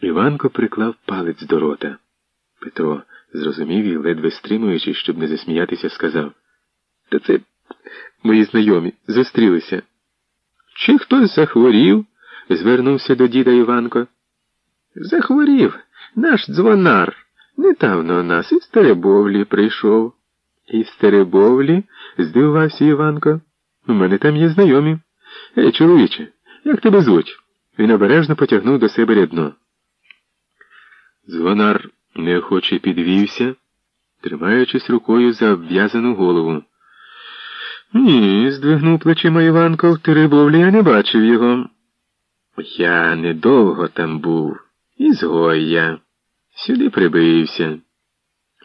Іванко приклав палець до рота. Петро зрозумів і, ледве стримуючи, щоб не засміятися, сказав Та це мої знайомі зустрілися. Чи хтось захворів? звернувся до діда Іванко. Захворів наш дзвонар. Недавно нас із Теребовлі прийшов. Із Теребовлі? здивувався Іванко. У мене там є знайомі. Ей, чоловіче, як тебе звуть? Він обережно потягнув до себе рядно. Дзвонар неохоче підвівся, тримаючись рукою за обв'язану голову. Ні, здвигнув плечима Іванко, в Теребовлі я не бачив його. Я недовго там був, ізгой я. Сюди прибився.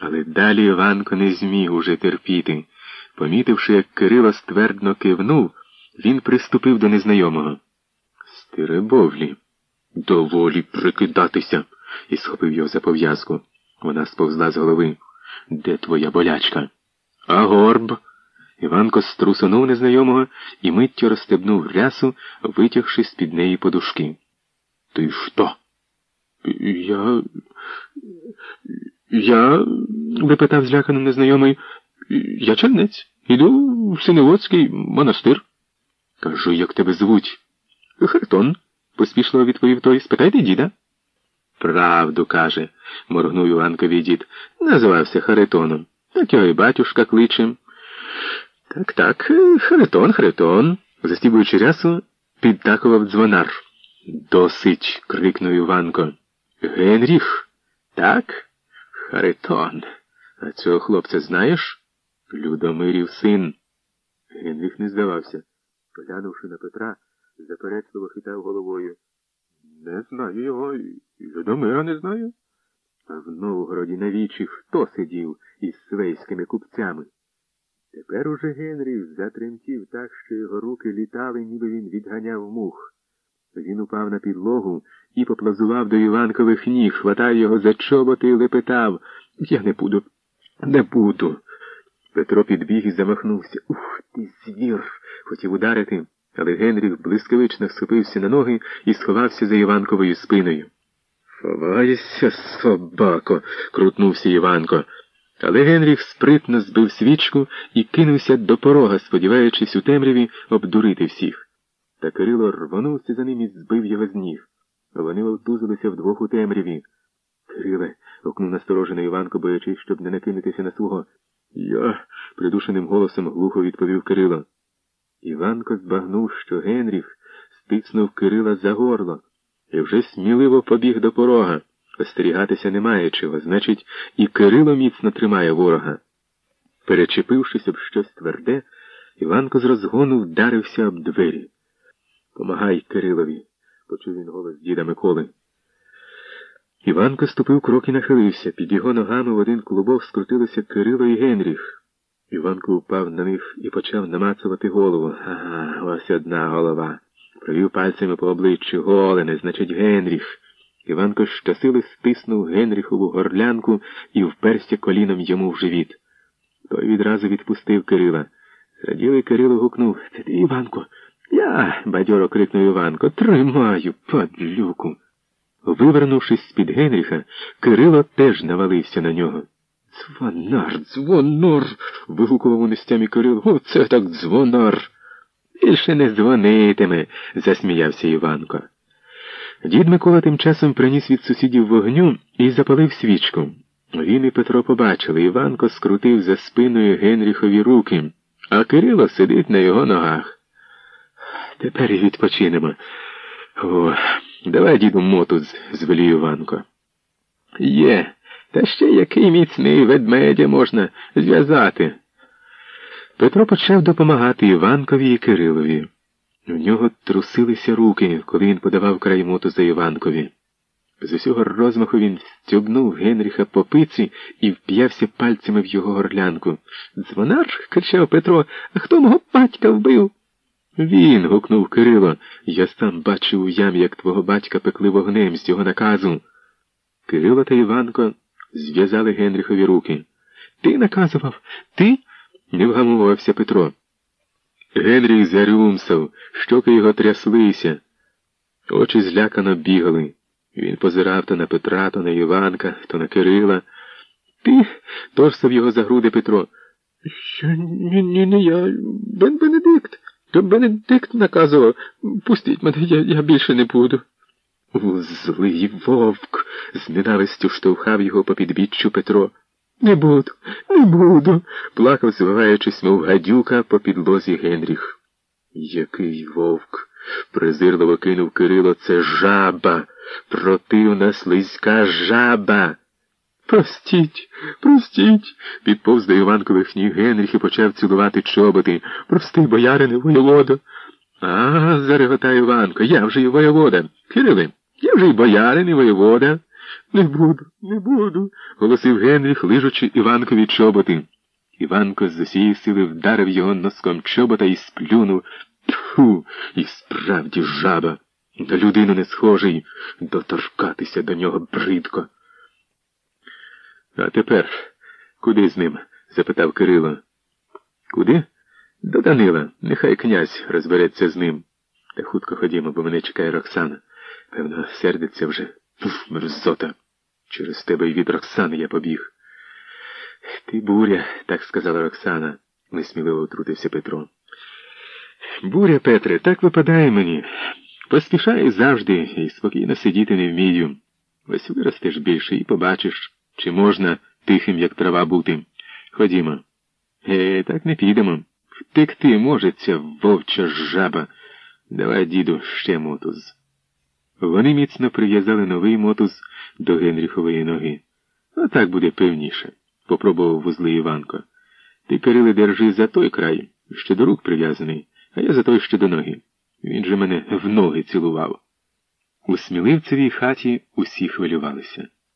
Але далі Іванко не зміг уже терпіти. Помітивши, як Кирило ствердно кивнув, він приступив до незнайомого. Стеребовлі. Доволі прикидатися, і схопив його за пов'язку. Вона сповзла з голови. Де твоя болячка? А горб? Іванко струсунув незнайомого і миттю розстебнув рясу, витягши з під неї подушки. Ти що? Я. Я. випитав злякано незнайомий. Я чернець. Іду в Синеводський монастир. Кажу, як тебе звуть? Хартон, поспішливо відповів той. Спитайте діда. Правду каже, моргнув Іванкові дід. Називався Харитоном. Так його і батюшка кличе. Так, так, Харитон, Харитон, застібуючи рясу, підтакував дзвонар. Досить. крикнув Іванко. Генріх? Так? Харитон. А цього хлопця знаєш? Людомирів син. Генріх не здавався. Поглянувши на Петра, заперечливо хитав головою. Не знаю його, Людомира не знаю. А в Новгороді на вічі хто сидів із свейськими купцями? Тепер уже Генріх затремтів так, що його руки літали, ніби він відганяв мух. Він упав на підлогу і поплазував до Іванкових ніг, хватав його за чоботи і лепетав. Я не буду, не буду. Петро підбіг і замахнувся. Ух ти, звір! Хотів ударити, але Генріх блискавично схопився на ноги і сховався за Іванковою спиною. Ховайся, собако, крутнувся Іванко. Але Генріх спритно збив свічку і кинувся до порога, сподіваючись у темряві обдурити всіх. Та Кирило рвонувся за ним і збив його з ніг. Вони вовтузилися вдвох у темряві. Кириле, гукнув насторожений Іванко, боячись, щоб не накинутися на свого. Я, придушеним голосом глухо відповів Кирило. Іванко збагнув, що Генріх стиснув Кирила за горло і вже сміливо побіг до порога. Остерігатися немає чого, значить, і Кирило міцно тримає ворога. Перечепившись об щось тверде, Іванко з розгону вдарився об двері. Помагай Кирилові, почув він голос діда Миколи. Іванко ступив крок і нахилився. Під його ногами в один клубок скрутилися Кирило і Генріх. Іванко впав на них і почав намацувати голову. Ага, ось одна голова. Провів пальцями по обличчю голене, значить, Генріх. Іванко щасили стиснув Генріхову горлянку і вперся коліном йому в живіт. Той відразу відпустив Кирила. Зраділий Кирило гукнув Іванко? Я, бадьоро крикнув Іванко, тримаю, падлюку. Вивернувшись з-під Генріха, Кирило теж навалився на нього. Дзвонар, дзвонар. вигукував у нестямі Кирило. Оце так дзвонар. Більше не дзвонитиме, засміявся Іванко. Дід Микола тим часом приніс від сусідів вогню і запалив свічку. Він і Петро побачили, Іванко скрутив за спиною Генріхові руки, а Кирило сидить на його ногах. Тепер і відпочинемо. О, давай, діду, моту, звелів Іванко. Є, та ще який міцний ведмедя можна зв'язати. Петро почав допомагати Іванкові і Кирилові. У нього трусилися руки, коли він подавав край моту за Іванкові. З усього розмаху він стюбнув Генріха по пиці і вп'явся пальцями в його горлянку. Дзвонар, кричав Петро, а хто мого батька вбив? Він. гукнув Кирило. Я сам бачив у ямі, як твого батька пекли вогнем з його наказу. Кирило та Іванко зв'язали Генріхові руки. Ти наказував? Ти? Не вгамувався Петро. Генріх зарюмсав, щоки його тряслися. Очі злякано бігали. Він позирав то на Петра, то на Іванка, то на Кирила. Ти торсав його за груди Петро. Що ні, ні, не я. Бен Бенедикт. То Бенедикт наказував. Пустіть мене, я, я більше не буду. Злий вовк, з ненавистю штовхав його по підбіччю Петро. Не буду, не буду, плакав, звиваючись, мов гадюка по підлозі Генріх. Який вовк? презирливо кинув Кирило. Це жаба, противна слизька жаба. Простіть, простіть, підповз до Іванкових ніг Генріх і почав цілувати чоботи. Прости, боярине, воєводо. А, зареготав Іванко, я вже й воєвода. Кириле, я вже й боярин, і воєвода. Не буду, не буду, голосив Генріх, лижучи Іванкові чоботи. Іванко з усієї сили вдарив його носком чобота і сплюнув. Тьфу, і справді жаба. На людину не схожий, доторкатися до нього бридко. А тепер куди з ним? запитав Кирило. Куди? До Данила. Нехай князь розбереться з ним. Та хутко ходімо, бо мене чекає Роксана. Певно, сердиться вже. Мерзота. Через тебе й від Роксани я побіг. Ти буря, так сказала Роксана, несміливо втрутився Петро. Буря, Петре, так випадає мені. Поспішаю завжди і спокійно сидіти не вмію. Ось виростеш більше і побачиш, чи можна тихим, як трава бути. Ходімо. Е, так не підемо. Втекти може ця вовча жаба. Давай, діду, ще мотуз. Вони міцно прив'язали новий мотуз до Генріхової ноги. А так буде певніше, попробував вузли Іванко. Ти, Кириле, держи за той край, що до рук прив'язаний, а я за той, що до ноги. Він же мене в ноги цілував. У сміливцевій хаті усі хвилювалися.